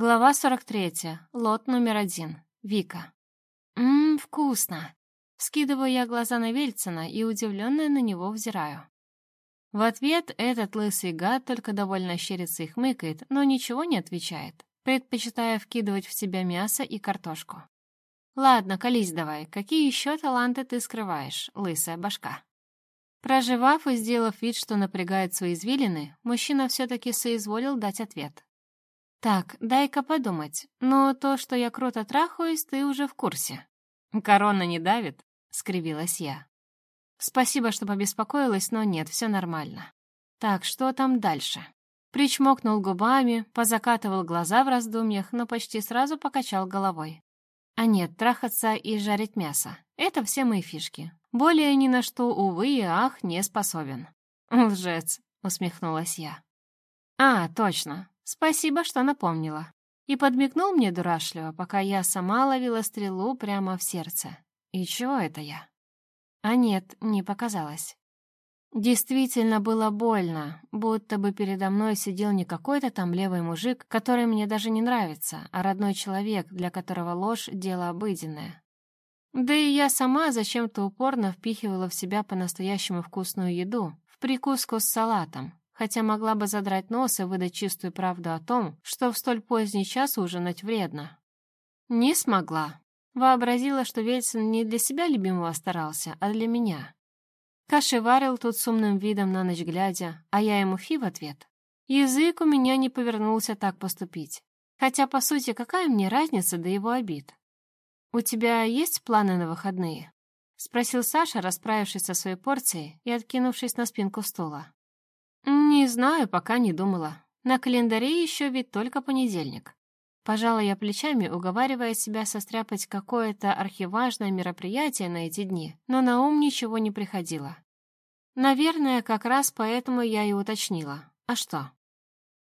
Глава 43. Лот номер один. Вика. Ммм, вкусно. Скидываю я глаза на Вельцина и удивленно на него взираю. В ответ этот лысый гад только довольно щерится и хмыкает, но ничего не отвечает, предпочитая вкидывать в себя мясо и картошку. Ладно, колись давай, какие еще таланты ты скрываешь, лысая башка? Проживав и сделав вид, что напрягает свои извилины, мужчина все-таки соизволил дать ответ. «Так, дай-ка подумать. Но то, что я круто трахаюсь, ты уже в курсе». «Корона не давит?» — скривилась я. «Спасибо, что побеспокоилась, но нет, все нормально. Так, что там дальше?» Причмокнул губами, позакатывал глаза в раздумьях, но почти сразу покачал головой. А нет, трахаться и жарить мясо — это все мои фишки. Более ни на что, увы и ах, не способен. «Лжец», — усмехнулась я. «А, точно. Спасибо, что напомнила. И подмигнул мне дурашливо, пока я сама ловила стрелу прямо в сердце. И чего это я? А нет, не показалось. Действительно было больно, будто бы передо мной сидел не какой-то там левый мужик, который мне даже не нравится, а родной человек, для которого ложь — дело обыденное. Да и я сама зачем-то упорно впихивала в себя по-настоящему вкусную еду, в прикуску с салатом, хотя могла бы задрать нос и выдать чистую правду о том, что в столь поздний час ужинать вредно. Не смогла. Вообразила, что Вельсон не для себя любимого старался, а для меня. Каши варил тут с умным видом на ночь глядя, а я ему фи в ответ. Язык у меня не повернулся так поступить. Хотя, по сути, какая мне разница до его обид? «У тебя есть планы на выходные?» — спросил Саша, расправившись со своей порцией и откинувшись на спинку стула. «Не знаю, пока не думала. На календаре еще ведь только понедельник». Пожала я плечами, уговаривая себя состряпать какое-то архиважное мероприятие на эти дни, но на ум ничего не приходило. Наверное, как раз поэтому я и уточнила. А что?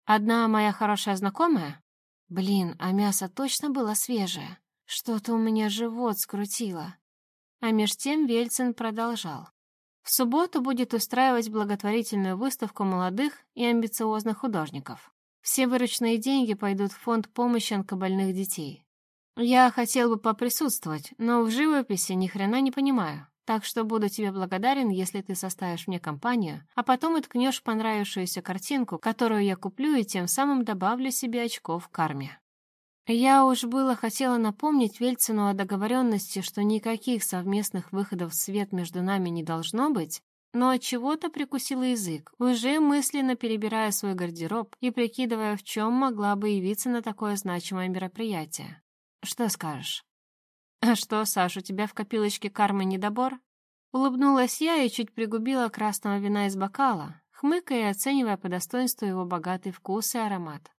Одна моя хорошая знакомая? Блин, а мясо точно было свежее. Что-то у меня живот скрутило. А меж тем Вельцин продолжал. В субботу будет устраивать благотворительную выставку молодых и амбициозных художников. Все вырученные деньги пойдут в фонд помощи онкобольных детей. Я хотел бы поприсутствовать, но в живописи ни хрена не понимаю. Так что буду тебе благодарен, если ты составишь мне компанию, а потом уткнешь понравившуюся картинку, которую я куплю и тем самым добавлю себе очков в карме. Я уж было хотела напомнить Вельцину о договоренности, что никаких совместных выходов в свет между нами не должно быть, но от чего-то прикусила язык, уже мысленно перебирая свой гардероб и прикидывая, в чем могла бы явиться на такое значимое мероприятие. Что скажешь? А что, Саш, у тебя в копилочке кармы недобор? Улыбнулась я и чуть пригубила красного вина из бокала, хмыкая и оценивая по достоинству его богатый вкус и аромат.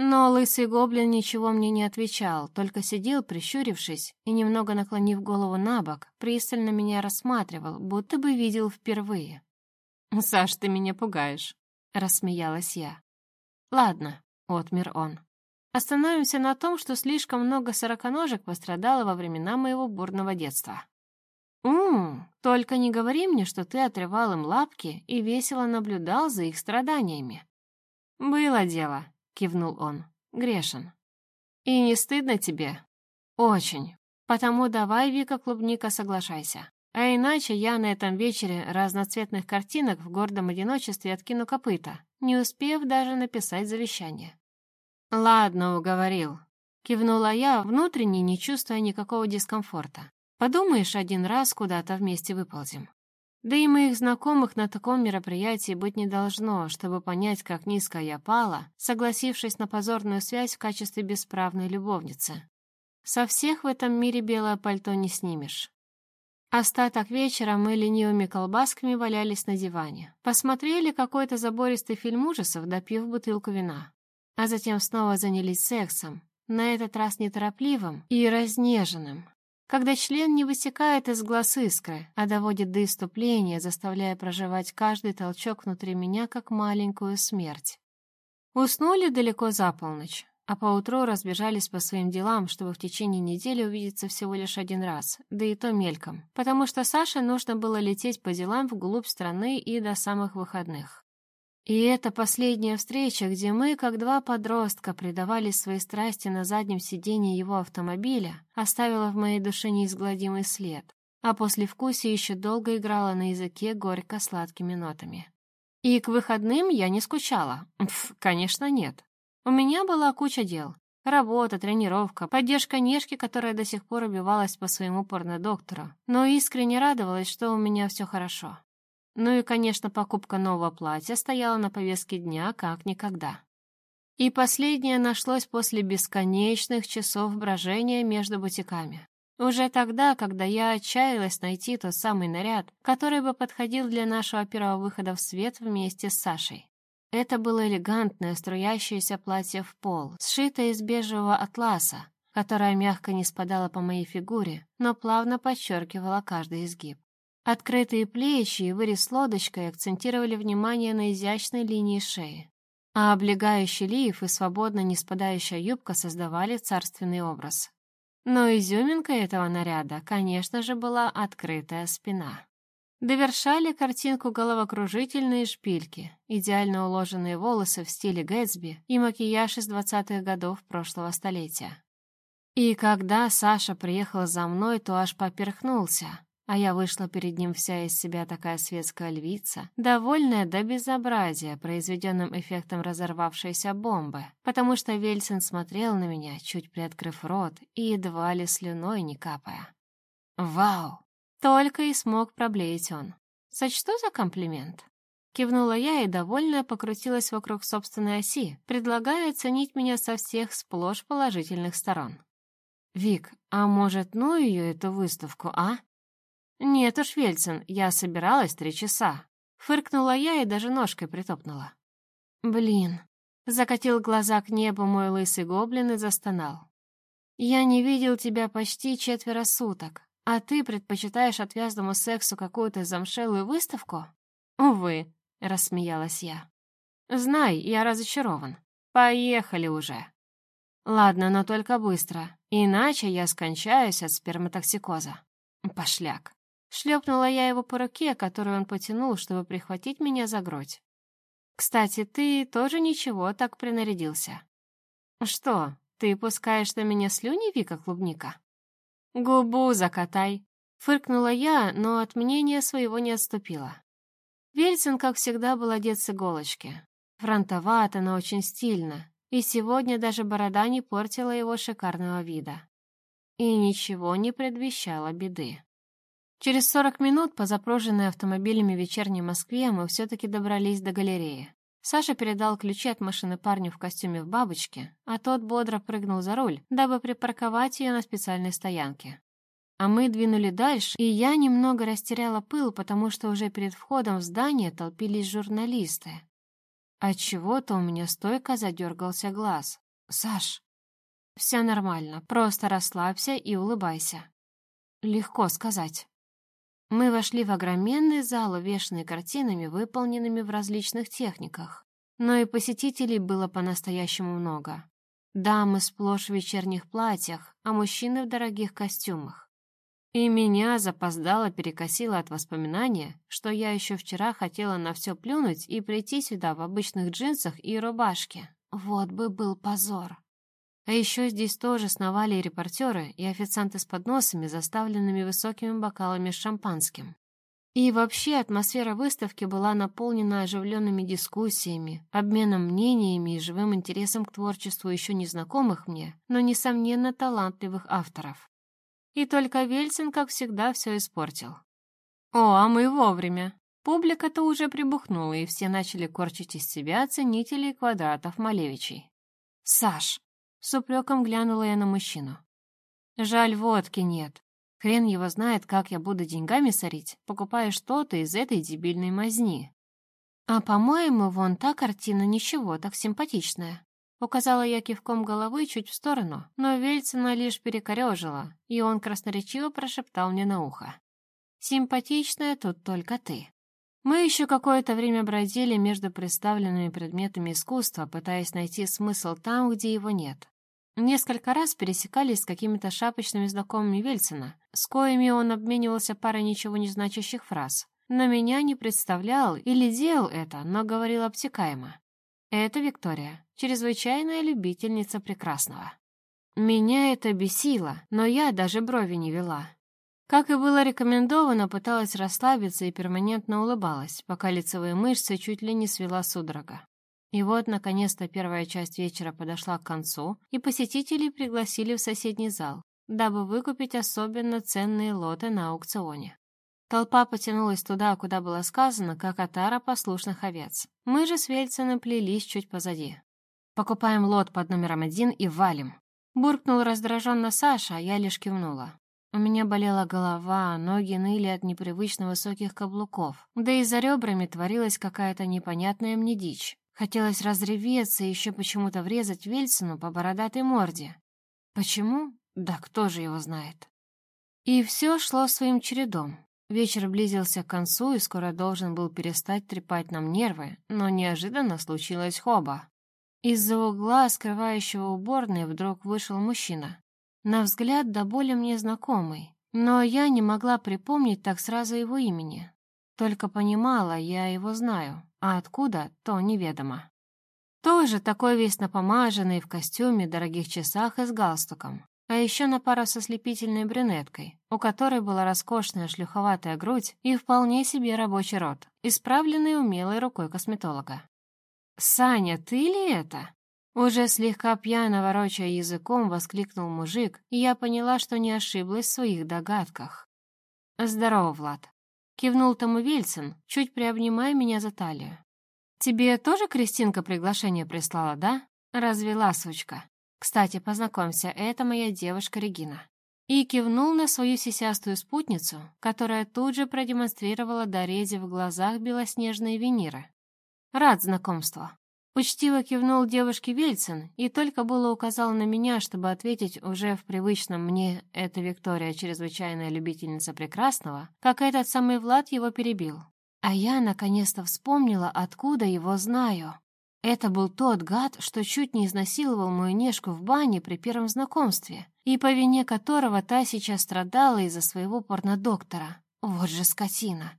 Но лысый гоблин ничего мне не отвечал, только сидел, прищурившись, и, немного наклонив голову на бок, пристально меня рассматривал, будто бы видел впервые. «Саш, ты меня пугаешь», — рассмеялась я. «Ладно», — отмер он. «Остановимся на том, что слишком много сороконожек пострадало во времена моего бурного детства». «Ум, только не говори мне, что ты отрывал им лапки и весело наблюдал за их страданиями». «Было дело», кивнул он. Грешен. И не стыдно тебе? Очень. Потому давай, Вика Клубника, соглашайся. А иначе я на этом вечере разноцветных картинок в гордом одиночестве откину копыта, не успев даже написать завещание. «Ладно, уговорил», — кивнула я, внутренне не чувствуя никакого дискомфорта. «Подумаешь, один раз куда-то вместе выползем». Да и моих знакомых на таком мероприятии быть не должно, чтобы понять, как низко я пала, согласившись на позорную связь в качестве бесправной любовницы. Со всех в этом мире белое пальто не снимешь. Остаток вечера мы ленивыми колбасками валялись на диване. Посмотрели какой-то забористый фильм ужасов, допив бутылку вина. А затем снова занялись сексом, на этот раз неторопливым и разнеженным, когда член не высекает из глаз искры, а доводит до иступления, заставляя проживать каждый толчок внутри меня, как маленькую смерть. Уснули далеко за полночь, а поутру разбежались по своим делам, чтобы в течение недели увидеться всего лишь один раз, да и то мельком, потому что Саше нужно было лететь по делам вглубь страны и до самых выходных. И эта последняя встреча, где мы, как два подростка, предавались своей страсти на заднем сиденье его автомобиля, оставила в моей душе неизгладимый след, а после вкуса еще долго играла на языке горько-сладкими нотами. И к выходным я не скучала. Пф, конечно, нет. У меня была куча дел. Работа, тренировка, поддержка Нежки, которая до сих пор убивалась по своему порнодоктору, но искренне радовалась, что у меня все хорошо. Ну и, конечно, покупка нового платья стояла на повестке дня как никогда. И последнее нашлось после бесконечных часов брожения между бутиками. Уже тогда, когда я отчаялась найти тот самый наряд, который бы подходил для нашего первого выхода в свет вместе с Сашей. Это было элегантное струящееся платье в пол, сшитое из бежевого атласа, которое мягко не спадало по моей фигуре, но плавно подчеркивало каждый изгиб. Открытые плечи и вырез лодочкой акцентировали внимание на изящной линии шеи, а облегающий лиф и свободно не спадающая юбка создавали царственный образ. Но изюминкой этого наряда, конечно же, была открытая спина. Довершали картинку головокружительные шпильки, идеально уложенные волосы в стиле Гэтсби и макияж из двадцатых годов прошлого столетия. И когда Саша приехал за мной, то аж поперхнулся, а я вышла перед ним вся из себя такая светская львица, довольная до безобразия произведенным эффектом разорвавшейся бомбы, потому что Вельсин смотрел на меня, чуть приоткрыв рот и едва ли слюной не капая. «Вау!» Только и смог проблеять он. «Сочту за комплимент?» Кивнула я и, довольная, покрутилась вокруг собственной оси, предлагая оценить меня со всех сплошь положительных сторон. «Вик, а может, ну ее эту выставку, а?» «Нет уж, Вельцин, я собиралась три часа». Фыркнула я и даже ножкой притопнула. «Блин», — закатил глаза к небу мой лысый гоблин и застонал. «Я не видел тебя почти четверо суток. А ты предпочитаешь отвязному сексу какую-то замшелую выставку? Увы, рассмеялась я. Знай, я разочарован. Поехали уже. Ладно, но только быстро, иначе я скончаюсь от сперматоксикоза. Пошляк. Шлепнула я его по руке, которую он потянул, чтобы прихватить меня за грудь. Кстати, ты тоже ничего так принарядился. Что, ты пускаешь на меня слюни, Вика Клубника? «Губу закатай!» — фыркнула я, но от мнения своего не отступила. Вельцин, как всегда, был одет с иголочки. Фронтовато, но очень стильно, и сегодня даже борода не портила его шикарного вида. И ничего не предвещало беды. Через сорок минут по запруженной автомобилями вечерней Москве мы все-таки добрались до галереи. Саша передал ключи от машины парню в костюме в бабочке, а тот бодро прыгнул за руль, дабы припарковать ее на специальной стоянке. А мы двинули дальше, и я немного растеряла пыл, потому что уже перед входом в здание толпились журналисты. Отчего-то у меня стойко задергался глаз. «Саш!» «Все нормально, просто расслабься и улыбайся». «Легко сказать». Мы вошли в огроменный зал, увешанный картинами, выполненными в различных техниках. Но и посетителей было по-настоящему много. Дамы сплошь в вечерних платьях, а мужчины в дорогих костюмах. И меня запоздало перекосило от воспоминания, что я еще вчера хотела на все плюнуть и прийти сюда в обычных джинсах и рубашке. Вот бы был позор. А еще здесь тоже сновали репортеры и официанты с подносами, заставленными высокими бокалами с шампанским. И вообще атмосфера выставки была наполнена оживленными дискуссиями, обменом мнениями и живым интересом к творчеству еще незнакомых мне, но, несомненно, талантливых авторов. И только Вельцин, как всегда, все испортил. О, а мы вовремя. Публика-то уже прибухнула, и все начали корчить из себя ценителей квадратов Малевичей. «Саш, с упреком глянула я на мужчину. «Жаль, водки нет. Хрен его знает, как я буду деньгами сорить, покупая что-то из этой дебильной мазни. А, по-моему, вон та картина ничего, так симпатичная». Указала я кивком головы чуть в сторону, но Вельцина лишь перекорежила, и он красноречиво прошептал мне на ухо. «Симпатичная тут только ты». Мы еще какое-то время бродили между представленными предметами искусства, пытаясь найти смысл там, где его нет. Несколько раз пересекались с какими-то шапочными знакомыми Вельцина, с коими он обменивался парой ничего не значащих фраз, но меня не представлял или делал это, но говорил обтекаемо. Это Виктория, чрезвычайная любительница прекрасного. Меня это бесило, но я даже брови не вела. Как и было рекомендовано, пыталась расслабиться и перманентно улыбалась, пока лицевые мышцы чуть ли не свела судорога. И вот, наконец-то, первая часть вечера подошла к концу, и посетителей пригласили в соседний зал, дабы выкупить особенно ценные лоты на аукционе. Толпа потянулась туда, куда было сказано, как отара послушных овец. Мы же с Вельцином плелись чуть позади. «Покупаем лот под номером один и валим!» Буркнул раздраженно Саша, а я лишь кивнула. У меня болела голова, ноги ныли от непривычно высоких каблуков, да и за ребрами творилась какая-то непонятная мне дичь. Хотелось разреветься и еще почему-то врезать Вельсону по бородатой морде. Почему? Да кто же его знает. И все шло своим чередом. Вечер близился к концу и скоро должен был перестать трепать нам нервы, но неожиданно случилось хоба. Из-за угла, скрывающего уборной, вдруг вышел мужчина. На взгляд до боли мне знакомый, но я не могла припомнить так сразу его имени. Только понимала, я его знаю, а откуда, то неведомо. Тоже такой весь напомаженный, в костюме, дорогих часах и с галстуком а еще на пару со слепительной брюнеткой, у которой была роскошная шлюховатая грудь и вполне себе рабочий рот, исправленный умелой рукой косметолога. «Саня, ты ли это?» Уже слегка пьяно ворочая языком, воскликнул мужик, и я поняла, что не ошиблась в своих догадках. «Здорово, Влад», — кивнул тому Вельцин, чуть приобнимая меня за талию. «Тебе тоже Кристинка приглашение прислала, да?» Развела сучка. Кстати, познакомься, это моя девушка Регина». И кивнул на свою сисястую спутницу, которая тут же продемонстрировала Дорезе в глазах белоснежные виниры. «Рад знакомству». Учтиво кивнул девушке Вельцин и только было указал на меня, чтобы ответить уже в привычном мне «это Виктория, чрезвычайная любительница прекрасного», как этот самый Влад его перебил. А я наконец-то вспомнила, откуда его знаю. Это был тот гад, что чуть не изнасиловал мою нежку в бане при первом знакомстве, и по вине которого та сейчас страдала из-за своего порнодоктора. Вот же скотина.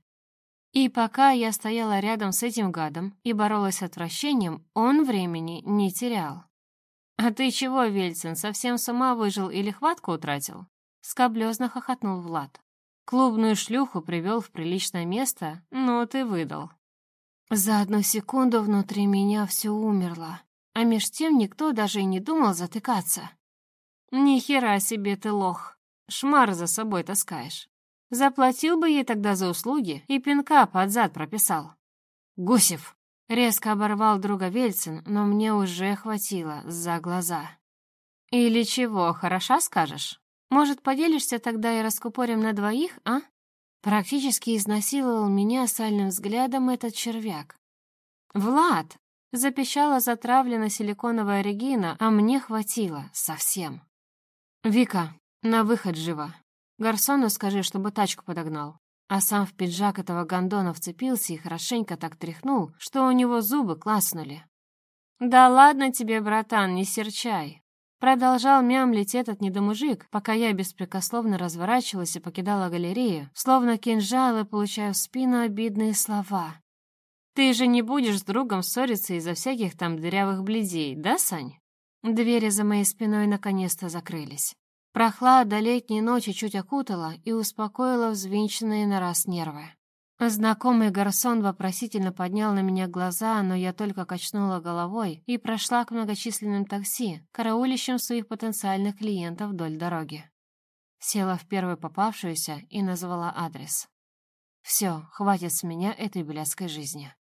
И пока я стояла рядом с этим гадом и боролась с отвращением, он времени не терял. «А ты чего, Вельцин, совсем с ума выжил или хватку утратил?» Скоблезно хохотнул Влад. «Клубную шлюху привел в приличное место, но ты выдал». За одну секунду внутри меня все умерло, а меж тем никто даже и не думал затыкаться. «Ни хера себе ты лох! Шмар за собой таскаешь. Заплатил бы ей тогда за услуги и пинка под зад прописал». «Гусев!» — резко оборвал друга Вельцин, но мне уже хватило за глаза. «Или чего, хороша скажешь? Может, поделишься тогда и раскупорим на двоих, а?» Практически изнасиловал меня сальным взглядом этот червяк. «Влад!» — запищала затравлена силиконовая Регина, а мне хватило совсем. «Вика, на выход живо. Гарсону скажи, чтобы тачку подогнал». А сам в пиджак этого гондона вцепился и хорошенько так тряхнул, что у него зубы класнули. «Да ладно тебе, братан, не серчай. Продолжал мямлить этот недомужик, пока я беспрекословно разворачивалась и покидала галерею, словно кинжалы, получая в спину обидные слова. «Ты же не будешь с другом ссориться из-за всяких там дырявых бледей, да, Сань?» Двери за моей спиной наконец-то закрылись. Прохлада летней ночи чуть окутала и успокоила взвинченные на раз нервы. Знакомый гарсон вопросительно поднял на меня глаза, но я только качнула головой и прошла к многочисленным такси, караулищем своих потенциальных клиентов вдоль дороги. Села в первую попавшуюся и назвала адрес. «Все, хватит с меня этой блядской жизни».